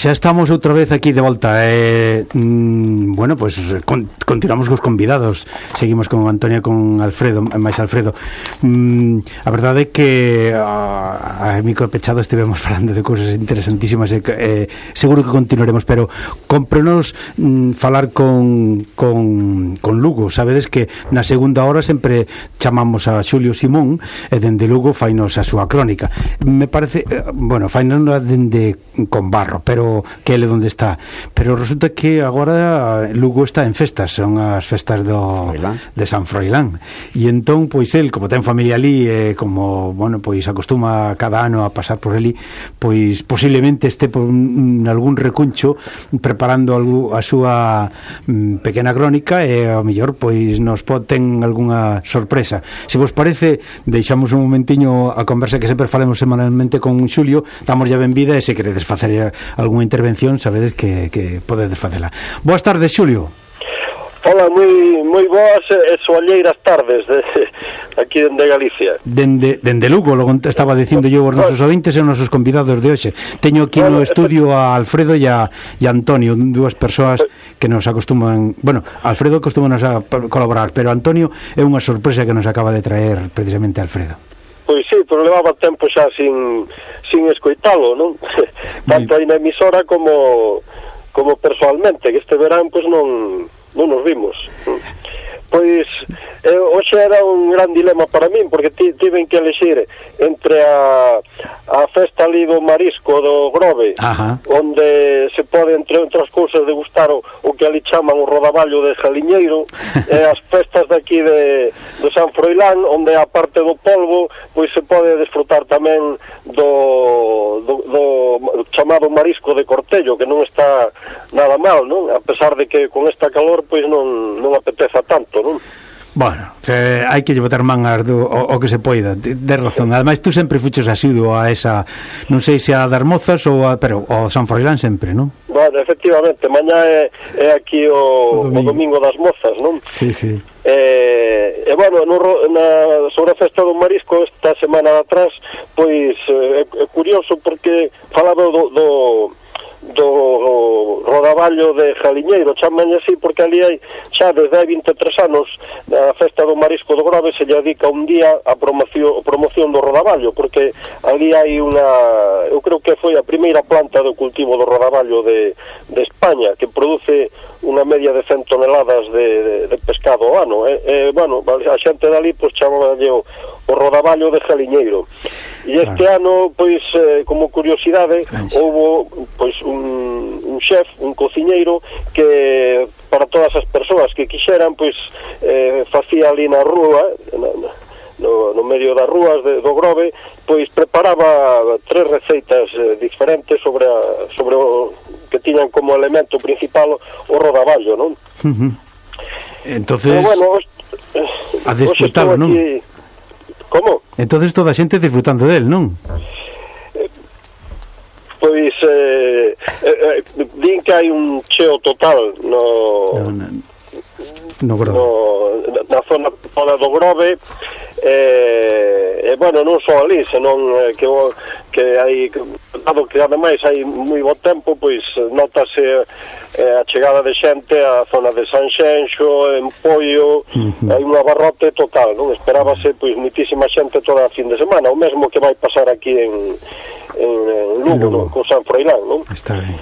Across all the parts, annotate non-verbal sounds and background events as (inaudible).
Xa estamos outra vez aquí de volta eh, mm, Bueno, pois pues, con, continuamos cos convidados. Seguimos con Antonia con Alfredo máis Alfredo. Mm, A verdade é que a, a micro pechado estivemos (laughs) falando de cousas interesantísimas e, eh, Seguro que continuaremos Pero cómprenos mm, falar con, con, con Lugo. Sabedes que na segunda hora sempre chamamos a Xulio Simón E dende Lugo fainos a súa crónica. Me parece, eh, bueno, fainos dende con barro Pero que ele onde está. Pero resulta que agora Lugo está en festas, son as festas do Froilán. de San Froilán. E entón pois el como ten familia ali eh, como, bueno, pois acostuma cada ano a pasar por ali, pois posiblemente este por un, algún recuncho preparando algo, a súa mm, pequena crónica e ao mellor pois nos ten algunha sorpresa. Se vos parece, deixamos un momentiño a conversa que sempre falemos semanalmente con Xulio, damos ya benvida e se queredes facer algún unha intervención sabedes que, que podedes facela. Boas tardes, Xulio. Hola, moi, moi boas e soalleiras tardes de, (laughs) aquí dende Galicia. Dende, dende Lugo, logo estaba dicindo yo aos nosos ouvintes e aos nosos convidados de hoxe. Teño aquí no estudio eh, a Alfredo e a, e a Antonio, dúas persoas que nos acostuman... Bueno, Alfredo acostumanos a colaborar, pero Antonio é unha sorpresa que nos acaba de traer precisamente Alfredo. Pois sí, pero levaba tempo xa sin, sin escoitalo, non? (laughs) Tanto aí na emisora como como persoalmente, que este verán pois non, non nos vimos pois eh, hoxe era un gran dilema para min porque ti, tiven que elegir entre a, a festa ali do marisco do Grove Ajá. onde se pode entre outras cousas degustar o, o que ali chaman o rodaballo de Jaliñeiro (laughs) e eh, as festas daqui de, de San Froilán onde a parte do polvo pois se pode desfrutar tamén do, do, do chamado marisco de Cortello que non está nada mal, non? A pesar de que con esta calor pois non, non apeteza tanto isto, non? Bueno, se, hai que botar man do, o, o que se poida, de, de razón. Ademais, tú sempre fuches asiduo a esa, non sei se a das mozas ou a, pero o San Froilán sempre, non? Bueno, efectivamente, mañá é, é aquí o, o, domingo. o domingo das mozas, non? Sí, sí. E, eh, eh, bueno, no, na, sobre a festa do marisco esta semana atrás, pois eh, é curioso porque falaba do, do do rodaballo de Jaliñeiro, chamanlle así porque ali hai xa desde hai 23 anos eh, a festa do marisco do Grove se lle dedica un día a promoción, promoción do rodaballo, porque ali hai unha, eu creo que foi a primeira planta do cultivo do rodaballo de, de España, que produce unha media de 100 toneladas de, de, de pescado ao ano. Eh? E, bueno, a xente dali pois, chamaba o, o rodaballo de Jaliñeiro. E este ah. ano, pois, eh, como curiosidade, houve pois, un, un chef, un cociñeiro, que para todas as persoas que quixeran, pois, eh, facía ali na rúa, na no, no medio das rúas de, do Grove, pois preparaba tres receitas eh, diferentes sobre a, sobre o que tiñan como elemento principal o rodaballo, non? Uh -huh. Entonces Pero bueno, os, a desfrutar, non? Aquí... Como? Entonces toda a xente disfrutando del, non? pois eh, eh, eh, din que hai un cheo total no no, no, no, no, na zona, zona do Grove e, e bueno, non só ali, senón eh, que, que hai dado que ademais hai moi bo tempo, pois notase eh, a chegada de xente á zona de San Xenxo, en Poio, uh -huh. hai un abarrote total, non? Esperábase pois muitísima xente toda a fin de semana, o mesmo que vai pasar aquí en, en, en Lugo, Lugo. No? con San Froilán, non? Está ben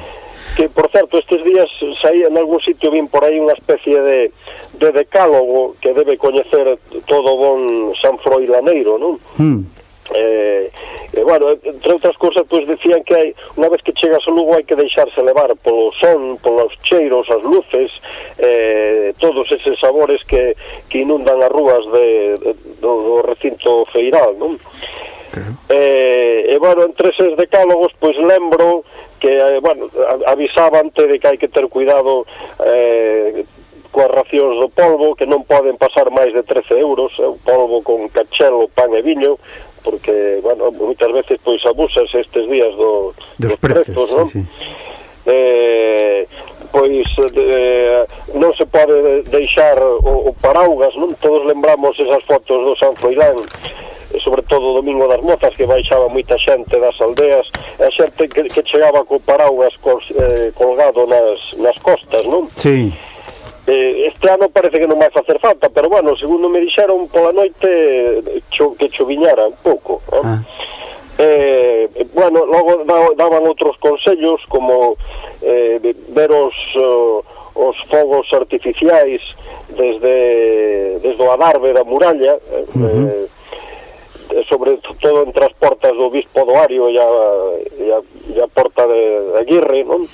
que por certo estes días saía en algún sitio vin por aí unha especie de, de decálogo que debe coñecer todo bon San Froilaneiro, non? Hmm. Eh, eh, bueno, entre outras cousas pois decían que hai, unha vez que chegas ao Lugo hai que deixarse levar polo son, polos cheiros, as luces eh, todos eses sabores que, que inundan as rúas de, de, do, do recinto feiral non? Okay. Eh, e bueno, entre eses decálogos pois lembro que, eh, bueno, avisabante de que hai que ter cuidado eh, coas racións do polvo, que non poden pasar máis de 13 euros, eh, o polvo con cachelo, pan e viño, porque, bueno, moitas veces pois abusas estes días do, dos, dos prezos, prezos non? Sí, sí. Eh, pois eh, non se pode deixar o, o paraugas, non? Todos lembramos esas fotos do San Froilán sobre todo o domingo das mozas que baixaba moita xente das aldeas e a xente que, que chegaba co paraugas cos, eh, colgado nas, nas costas, non? Sí. Eh, este ano parece que non vai facer falta, pero bueno, segundo me dixeron pola noite cho, que choviñara un pouco. Eh? Ah. Eh, bueno, logo daban outros consellos como eh, ver os, uh, os fogos artificiais desde, desde o adarve da muralla, uh -huh. eh, Eh, sobre todo entre as portas do Bispo do Ario e a, e a, e a porta de Aguirre, non?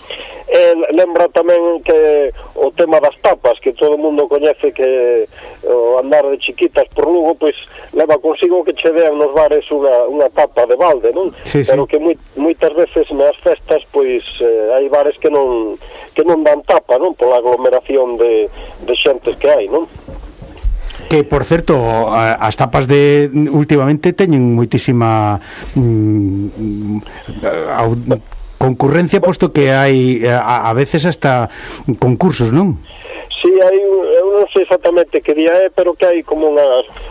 E lembra tamén que o tema das tapas, que todo mundo coñece que eh, o andar de chiquitas por Lugo, pois leva consigo que che dean nos bares unha, unha tapa de balde, non? Sí, sí. Pero que moi, moitas veces nas festas, pois eh, hai bares que non, que non dan tapa, non? Pola aglomeración de, de xentes que hai, non? que por certo as tapas de últimamente teñen moitísima mm, concurrencia posto que hai eh, a, a veces hasta concursos, non? Si, sí, hai un, sei exactamente que día é, pero que hai como unha...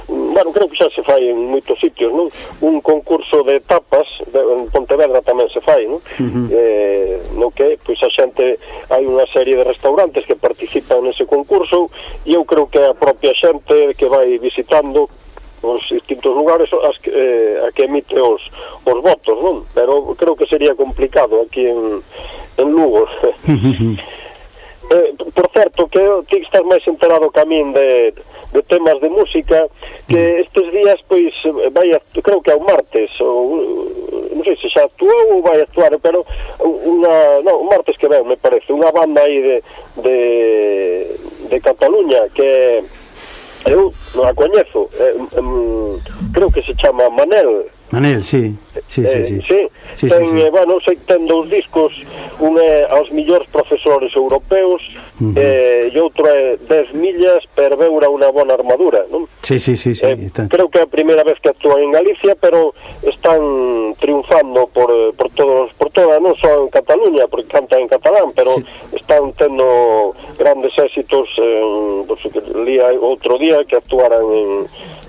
Bueno, creo que xa se fai en moitos sitios, non? Un concurso de tapas, de, en Pontevedra tamén se fai, non? Uh -huh. eh, no que, pois a xente, hai unha serie de restaurantes que participan nese concurso e eu creo que a propia xente que vai visitando os distintos lugares as que, eh, a que emite os, os votos, non? Pero creo que sería complicado aquí en, en Lugo eh, por certo que ti estás máis enterado que a min de, de temas de música que mm. estes días pois eh, vai a, creo que ao martes ou, non sei se xa actuou ou vai actuar pero unha, non, o martes que ven me parece unha banda aí de de, de Cataluña que eu non a coñezo eh, em, creo que se chama Manel. Manel, sí, sí, sí, sí. Eh, sí. sí, ten, sí, sí. Eh, bueno, sei ten dous discos, un é aos millores profesores europeos uh -huh. eh, e outro é 10 millas per veura unha bona armadura, non? Sí, sí, sí, sí. Eh, creo que é a primeira vez que actúan en Galicia, pero están triunfando por, eh, por todos por toda, non só en Cataluña, porque cantan en catalán, pero sí. están tendo grandes éxitos en, pues, lía outro día que actuaran en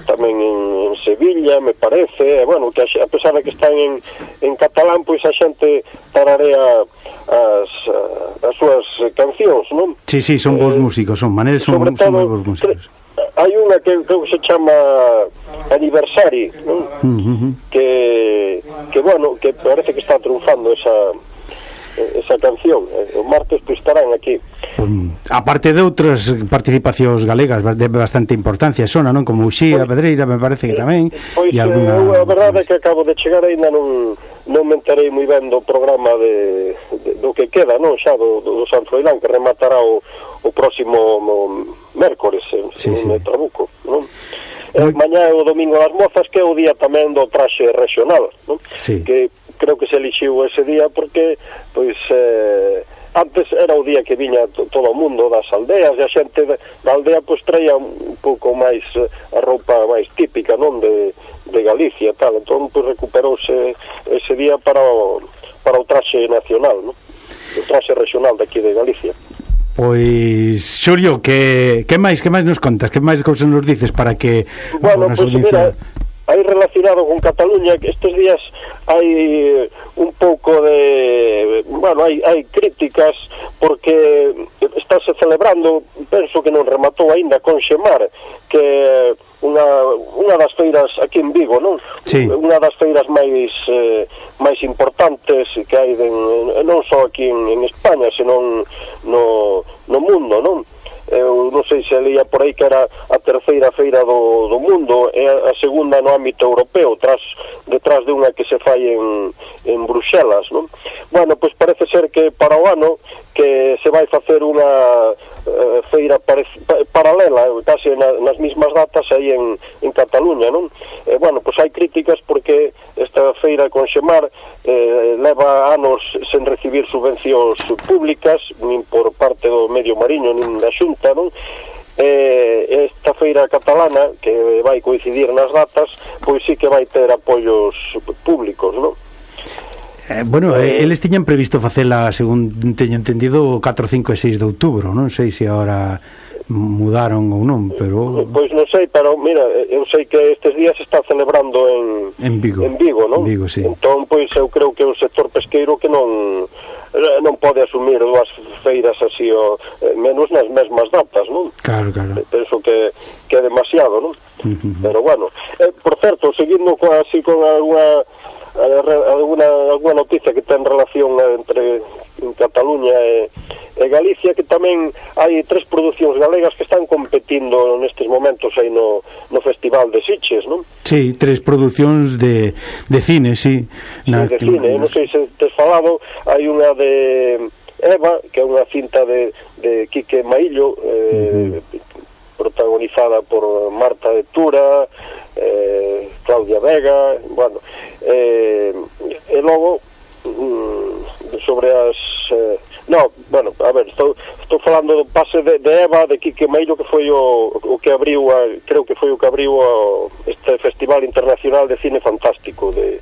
tamén en, en Sevilla, me parece, e, bueno, que a, a pesar de que están en, en catalán, pois a xente tararea as, as súas cancións, non? Sí, sí, son bons eh, músicos, son Manel, son, todo, son moi bons músicos. Hai unha que creo que se chama Aniversari, non? Uh -huh. que, que, bueno, que parece que está triunfando esa Eh, esa canción eh, o martes que estarán aquí A parte de outras participacións galegas de bastante importancia sona, non? Como Uxía, pois, Pedreira, me parece que eh, tamén pois, e alguna... Eh, a verdade é que acabo de chegar ainda non, non me enterei moi ben do programa de, de, do que queda, non? Xa do, do San Froilán que rematará o, o próximo no, mércores, en, sí, en sí. trabuco, non? Eh, mañá é o domingo das mozas que é o día tamén do traxe regional, non? Sí. Que creo que se elixiu ese día porque pois eh, antes era o día que viña todo o mundo das aldeas e a xente da aldea pois traía un pouco máis eh, a roupa máis típica non de, de Galicia tal entón pois recuperouse ese día para o, para o traxe nacional non? o traxe regional daqui de Galicia Pois, Xulio, que, que máis, que máis nos contas? Que máis cousas nos dices para que... Bueno, pois, pues, audiencia... mira, hai relacionado con Cataluña que estes días hai eh, un pouco de bueno, hai, hai críticas porque estáse celebrando penso que non rematou aínda con Xemar que unha, unha das feiras aquí en Vigo, non? Sí. Unha das feiras máis eh, máis importantes que hai de, non só aquí en, en España, senón no, no mundo, non? eu non sei se leía por aí que era a terceira feira do, do mundo e a, a segunda no ámbito europeo tras detrás de unha que se fai en, en Bruxelas non? bueno, pois parece ser que para o ano que se vai facer unha eh, feira pare, paralela, eh, case na, nas mismas datas aí en, en Cataluña, non? E, eh, bueno, pois hai críticas porque esta feira con Xemar eh, leva anos sen recibir subvencións públicas, nin por parte do medio mariño, nin da xunta, non? eh, esta feira catalana que vai coincidir nas datas pois sí que vai ter apoios públicos, non? Eh, bueno, eh, eles tiñan previsto facela, según teño entendido, 4, 5 e 6 de outubro, non sei se agora mudaron ou non, pero... Pois non sei, pero mira, eh, eu sei que estes días se está celebrando en, en Vigo, en Vigo, non? Vigo, sí. Entón, pois eu creo que o sector pesqueiro que non eh, non pode asumir dúas feiras así, o, eh, menos nas mesmas datas, non? Claro, claro. Penso que, que é demasiado, non? Uh -huh. Pero bueno, eh, por certo, seguindo co, así con alguna, eh, alguna, alguna noticia que ten relación eh, entre en Cataluña e, e Galicia que tamén hai tres producións galegas que están competindo nestes momentos aí no, no Festival de Sitges, non? Sí, tres producións de, de cine, sí. Na... Sí, de cine, non sei se tes falado, hai unha de Eva, que é unha cinta de, de Quique Maillo, eh, uh -huh protagonizada por Marta de Tura, eh, Claudia Vega, bueno, eh, e logo mm, sobre as eh, No, bueno, a ver, estou, estou falando do pase de, de Eva, de Quique Meiro, que foi o, o que abriu, a, creo que foi o que abriu a, este Festival Internacional de Cine Fantástico de,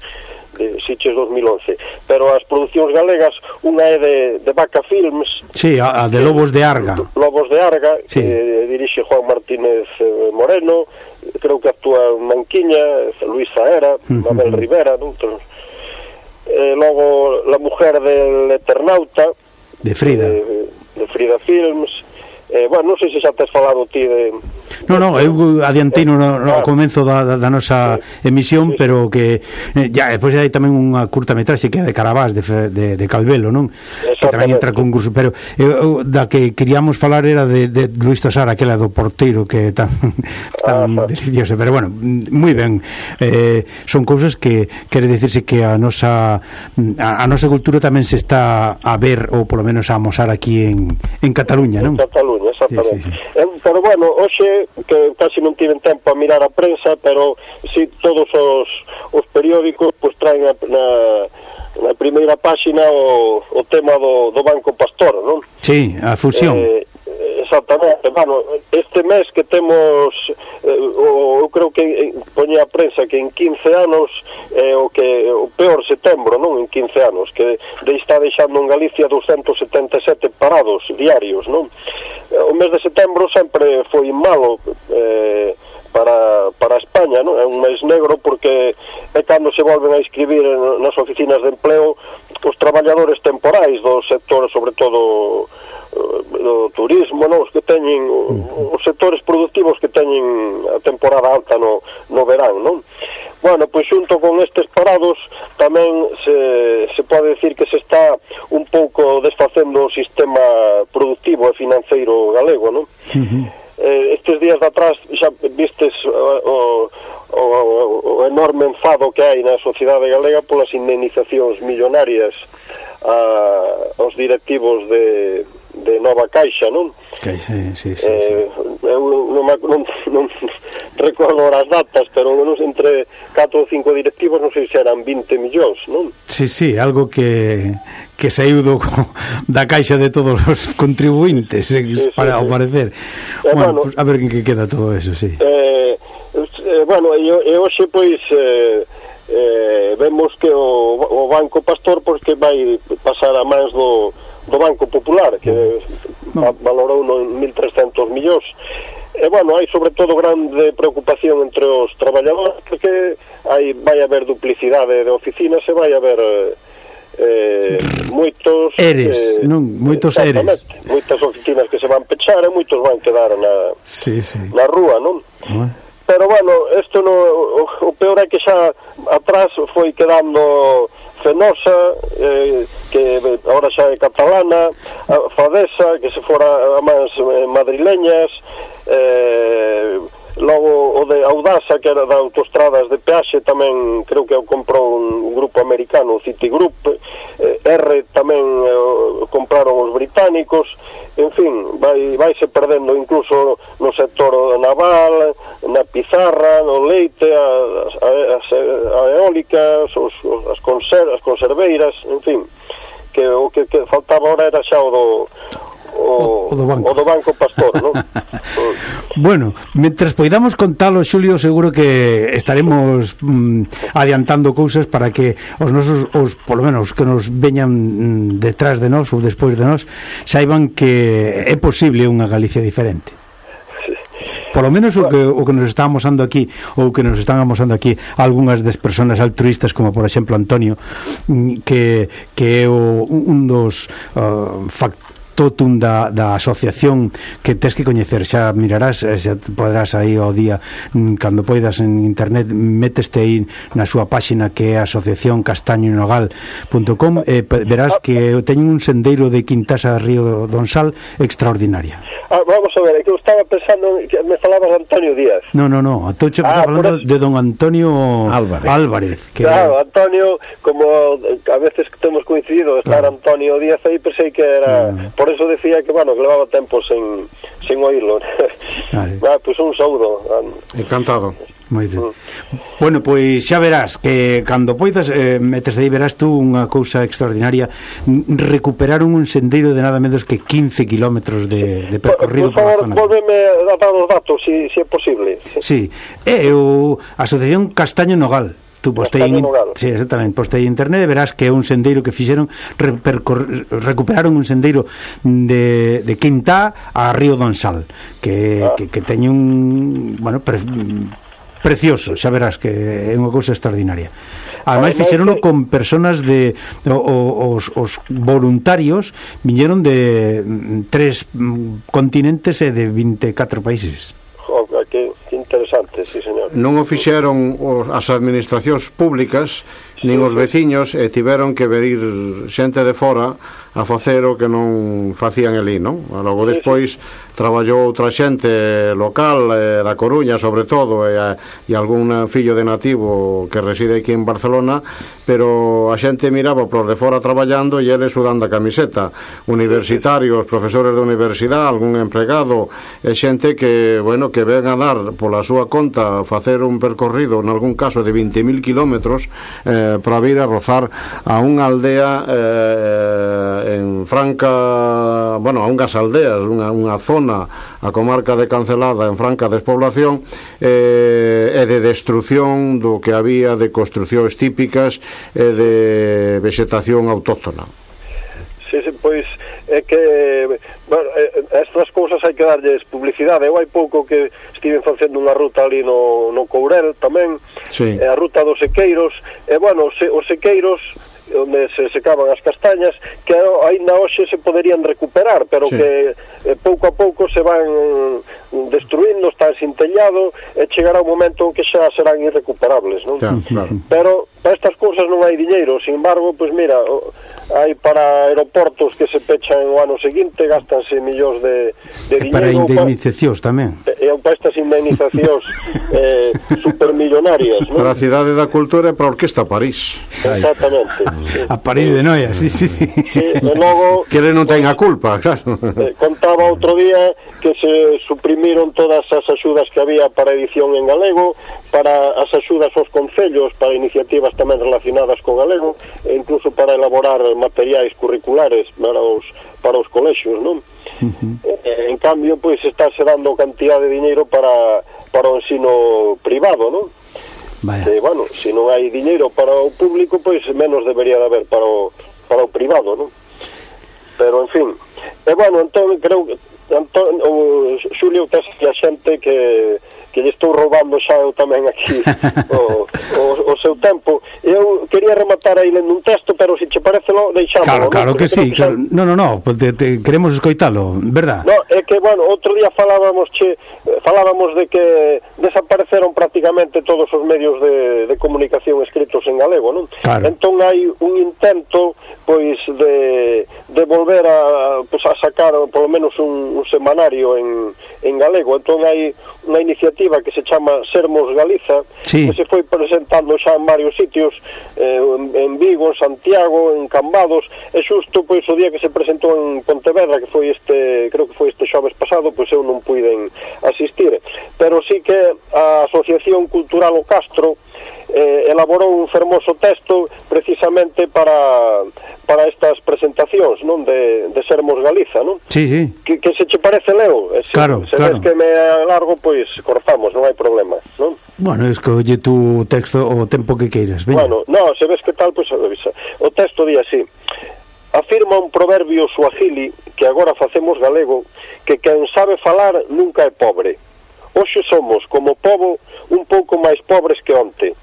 de Sitges 2011 pero as producións galegas unha é de, de Vaca Films Sí, a, a de Lobos de Arga Lobos de Arga, sí. que eh, dirixe Juan Martínez eh, Moreno creo que actúa Manquiña Luis Saera, Mabel uh -huh. Rivera non? Eh, logo La Mujer del Eternauta de Frida de, de Frida Films Eh, bueno, non sei se xa tes falado ti de... No, no, eu adiantei no, no claro. comenzo da, da, da nosa emisión, sí, sí. pero que eh, ya, despois hai tamén unha curta metraxe que é de Carabás, de, de, de Calvelo, non? Que tamén entra concurso, pero eu, da que queríamos falar era de, de Luis Tosar, aquela do porteiro que tan, (laughs) tan ah, delicioso, pero bueno, moi ben. Eh, son cousas que quere decirse que a nosa a, a nosa cultura tamén se está a ver ou polo menos a amosar aquí en, en Cataluña, non? En Cataluña Cataluña, exactamente. Sí, sí, sí. Eh, pero bueno, hoxe que casi non tiven tempo a mirar a prensa, pero si todos os, os periódicos pues, traen a, na, na primeira páxina o, o tema do, do Banco Pastor, non? Sí, a fusión. Eh, Exactamente, bueno, este mes que temos eh, o, eu creo que poñe a prensa que en 15 anos é eh, o que o peor setembro, non? En 15 anos que de está deixando en Galicia 277 parados diarios, non? Eh, o mes de setembro sempre foi malo eh para, para España, non? É un mes negro porque é cando se volven a inscribir nas oficinas de empleo os traballadores temporais do sector, sobre todo eh, do turismo, non? os que teñen os sectores productivos que teñen a temporada alta no, no verán, non? Bueno, pois xunto con estes parados tamén se, se pode decir que se está un pouco desfacendo o sistema productivo e financeiro galego, non? Uh -huh eh, estes días de atrás xa vistes eh, o, o, o enorme enfado que hai na sociedade galega polas indemnizacións millonarias a, aos directivos de, de Nova Caixa, non? Caixa, sí, sí, eh, sí. Eu non, non, non recordo as datas, pero menos entre 4 ou 5 directivos, non sei se eran 20 millóns, non? Sí, sí, algo que, que saiu do, (laughs) da Caixa de todos os contribuintes, eh, sí, para sí, parecer. Eh, bueno, bueno pues, a ver en que queda todo eso, sí. Eh, eh, bueno, e, e hoxe, pois... Eh, eh, vemos que o, o Banco Pastor pois que vai pasar a mans do, do Banco Popular que no. valorou no 1.300 millóns e bueno, hai sobre todo grande preocupación entre os traballadores porque hai vai haber duplicidade de oficinas e vai haber eh, moitos eres, eh, non, moitos eres moitas oficinas que se van pechar e moitos van quedar na, sí, sí. na rúa non? Pero bueno, isto no, o, o peor é que xa atrás foi quedando Fenosa, eh, que ahora xa é catalana, a Fadesa, que se fora a máis eh, madrileñas, eh, Logo, o de Audasa, que era da autostradas de peaxe, tamén creo que o comprou un grupo americano, o Citigroup. Eh, R tamén eh, compraron os británicos. En fin, vai, vaise perdendo incluso no sector naval, na pizarra, no leite, a, as, as eólicas, os, os, as, conser, as conserveiras, en fin que o que, que faltaba ahora era xa o do o, o, do banco. o do Banco Pastor, non? (laughs) bueno, mentres poidamos contalo, Xulio, seguro que estaremos mm, adiantando cousas para que os nosos, os, polo menos, que nos veñan mm, detrás de nós ou despois de nós, saiban que é posible unha Galicia diferente. Por lo menos o que, o que nos está amosando aquí ou que nos están amosando aquí algunhas das persoas altruistas como por exemplo Antonio mm, que, que é o, un dos ah, uh, factores totum da, da asociación que tes que coñecer, xa mirarás eh, xa podrás aí ao día mm, cando poidas en internet meteste aí na súa páxina que é asociación castañonogal.com e verás que teñen un sendeiro de Quintasa Río Donsal extraordinaria. Ah, Vamos a ver, eu estaba pensando que me falabas Antonio Díaz. No, no, no, estou ah, falando eso... de don Antonio Álvarez, Álvarez que Claro. Antonio, como eh, a veces que temos coincidido estar claro. Antonio Díaz aí pensei que era claro. Por eso decía que, bueno, que levaba tempo sen, sen oírlo. (laughs) Vale. ah, pois pues un saúdo. Encantado. Moito. Mm. Bueno, pois xa verás que cando poidas eh, metes aí verás tú unha cousa extraordinaria recuperaron un sendeiro de nada menos que 15 kilómetros de, de percorrido por, por favor, zona. Volveme a dar os datos, se si, si é posible. Si. Sí, é o Asociación Castaño Nogal tú postei pois en, sí, exactamente, postei en internet verás que é un sendeiro que fixeron recuperaron un sendeiro de, de Quintá a Río Donsal que, ah. que, que teñe un bueno, pre, precioso, xa verás que é unha cousa extraordinaria. Ademais fixerono con personas de os, os voluntarios viñeron de mm, tres mm, continentes e de 24 países non o fixeron as administracións públicas nin os veciños e tiveron que venir xente de fora a facer o que non facían elí, non? Logo despois traballou outra xente local eh, da Coruña, sobre todo, e, e algún fillo de nativo que reside aquí en Barcelona, pero a xente miraba por de fora traballando e eles sudando a camiseta. Universitarios, profesores de universidade, algún empregado, e xente que, bueno, que ven a dar pola súa conta facer un percorrido, en algún caso, de 20.000 kilómetros eh, Eh, para vir a rozar a unha aldea eh, en franca, bueno, a unhas aldeas, unha, unha zona, a comarca de Cancelada en franca despoblación eh, e de destrucción do que había de construcións típicas e de vegetación autóctona se, pois é que bueno, eh, estas cousas hai que darlles publicidade. Eu hai pouco que estiven facendo unha ruta ali no, no Courel tamén, sí. Eh, a ruta dos sequeiros, e bueno, se, os sequeiros onde se secaban as castañas que aínda hoxe se poderían recuperar pero sí. que eh, pouco a pouco se van destruindo, están sin tellado e chegará un momento en que xa serán irrecuperables, non? Claro, claro. Pero para estas cousas non hai diñeiro, sin embargo, pois pues mira, hai para aeroportos que se pechan o ano seguinte, gastanse millóns de, de para diñeiro. Para indemnizacións tamén. E, e para estas indemnizacións (laughs) eh, supermillonarias, non? Para a Cidade da Cultura e para a Orquesta París. Exactamente. A París de Noia, sí, sí, sí. E, e logo... Que non ten a culpa, claro. Eh, contaba outro día que se suprimiu sumiron todas as axudas que había para edición en galego, para as axudas aos concellos, para iniciativas tamén relacionadas co galego, e incluso para elaborar materiais curriculares para os, para os colexios, non? Uh -huh. En cambio, pois, estáse dando cantidad de dinheiro para, para o ensino privado, non? Vaya. Que, bueno, se non hai diñeiro para o público, pois menos debería de haber para o, para o privado, non? Pero, en fin, e bueno, entón, creo que Antón, o Xulio casi a xente que que lle estou roubando xa eu tamén aquí (laughs) o, o, o seu tempo. Eu quería rematar aí lendo un texto, pero se che parece lo deixamos. Claro, claro que sí, claro. Xa... No, no, no, te, te queremos escoitalo, verdad? No, é que bueno, outro día falábamos che, falábamos de que desapareceron prácticamente todos os medios de, de comunicación escritos en galego, non? Claro. Entón hai un intento pois de, de volver a, pois, a sacar polo menos un, un semanario en, en galego. Entón hai unha iniciativa iniciativa que se chama Sermos Galiza, sí. que se foi presentando xa en varios sitios, eh, en, en Vigo, Santiago, en Cambados, e xusto pois o día que se presentou en Pontevedra, que foi este, creo que foi este xoves pasado, pois eu non puiden asistir. Pero sí que a Asociación Cultural O Castro eh, elaborou un fermoso texto precisamente para, para estas presentacións, non? De, de Sermos Galiza, non? Sí, sí. Que, que se che parece, Leo? Se, claro, se claro. ves que me alargo, pois cortamos, non hai problema, non? Bueno, escolle tú o texto o tempo que queiras, veña. Bueno, no, se ves que tal, pois avisa. O texto di así. Afirma un proverbio suajili que agora facemos galego que quen sabe falar nunca é pobre. Hoxe somos, como povo, un pouco máis pobres que onte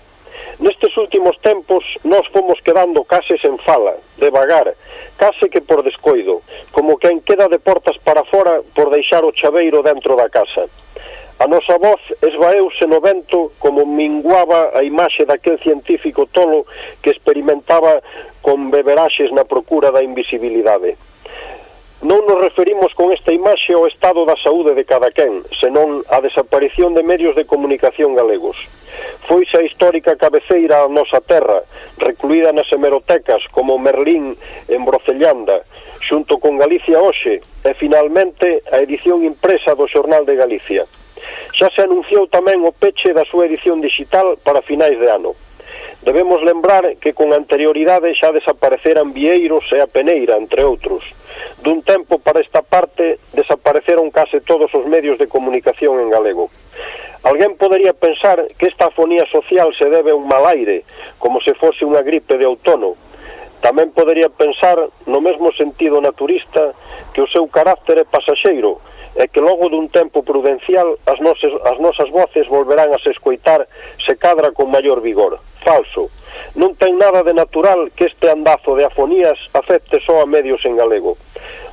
Nestes últimos tempos nós fomos quedando case sen fala, devagar, case que por descoido, como quen queda de portas para fora por deixar o chaveiro dentro da casa. A nosa voz esvaeuse no vento como minguaba a imaxe daquel científico tolo que experimentaba con beberaxes na procura da invisibilidade. Non nos referimos con esta imaxe ao estado da saúde de cada quen, senón a desaparición de medios de comunicación galegos. Foi xa histórica cabeceira a nosa terra, recluída nas hemerotecas como Merlín en Brocellanda, xunto con Galicia Oxe e finalmente a edición impresa do Xornal de Galicia. Xa se anunciou tamén o peche da súa edición digital para finais de ano. Debemos lembrar que con anterioridade xa desapareceran Vieiros e a Peneira, entre outros. Dun tempo para esta parte desapareceron case todos os medios de comunicación en galego. Alguén podería pensar que esta afonía social se debe a un mal aire, como se fose unha gripe de outono. Tamén podería pensar, no mesmo sentido naturista, que o seu carácter é pasaxeiro, e que logo dun tempo prudencial as nosas, as nosas voces volverán a se escoitar se cadra con maior vigor. Falso. Non ten nada de natural que este andazo de afonías afecte só a medios en galego.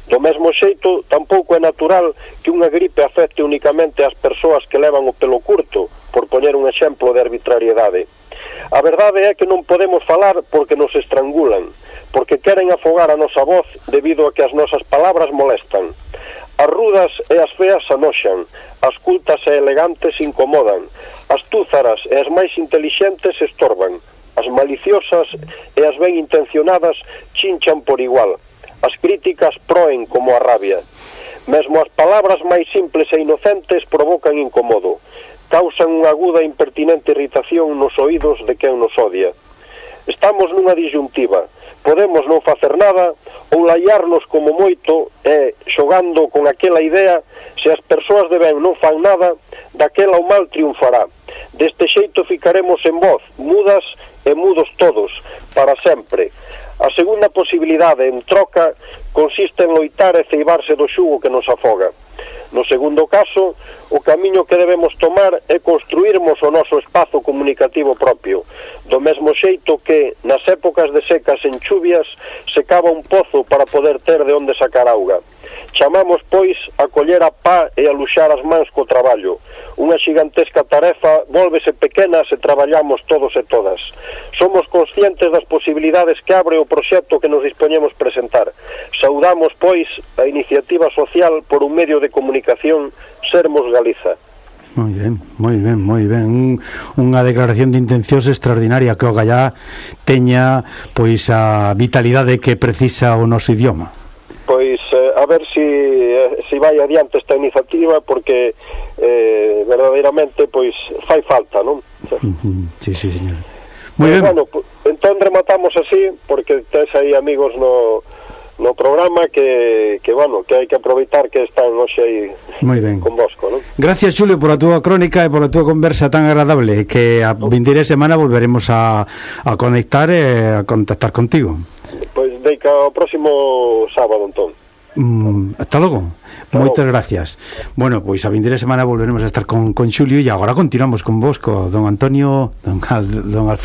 Do mesmo xeito, tampouco é natural que unha gripe afecte únicamente as persoas que levan o pelo curto, por poñer un exemplo de arbitrariedade. A verdade é que non podemos falar porque nos estrangulan, porque queren afogar a nosa voz debido a que as nosas palabras molestan. As rudas e as feas anoxan, as cultas e elegantes incomodan, as túzaras e as máis intelixentes estorban, as maliciosas e as ben intencionadas chinchan por igual, as críticas proen como a rabia. Mesmo as palabras máis simples e inocentes provocan incomodo, causan unha aguda e impertinente irritación nos oídos de quen nos odia. Estamos nunha disyuntiva. Podemos non facer nada ou laiarnos como moito e, xogando con aquela idea, se as persoas de ben non fan nada, daquela o mal triunfará. Deste xeito ficaremos en voz, mudas e mudos todos, para sempre. A segunda posibilidade, en troca, consiste en loitar e ceibarse do xugo que nos afoga. No segundo caso, o camiño que debemos tomar é construirmos o noso espazo comunicativo propio, do mesmo xeito que nas épocas de secas en chuvias se cava un pozo para poder ter de onde sacar auga. Chamamos, pois, a coller a pá e a luxar as mans co traballo. Unha xigantesca tarefa volvese pequena se traballamos todos e todas. Somos conscientes das posibilidades que abre o proxecto que nos dispoñemos presentar. Saudamos, pois, a iniciativa social por un medio de comunicación Sermos Galiza. Moi ben, moi ben, moi ben un, Unha declaración de intencións extraordinaria Que o gallá teña pois a vitalidade que precisa o noso idioma a ver si, eh, si vai adiante esta iniciativa porque eh, verdadeiramente pois fai falta, non? Sí, sí, señor. Muy pois, ben. bueno, entón rematamos así porque tes aí amigos no no programa que, que bueno, que hai que aproveitar que están hoxe aí Muy ben. con Bosco, non? Gracias, Xulio, por a túa crónica e por a túa conversa tan agradable que a vindeira semana volveremos a, a conectar e a contactar contigo. Pois pues, deica o próximo sábado, entón. Mm, hasta Moitas logo. gracias. Bueno, pois a vindeira semana volveremos a estar con, con Xulio e agora continuamos con vos, co don Antonio, don, Al, don Alfredo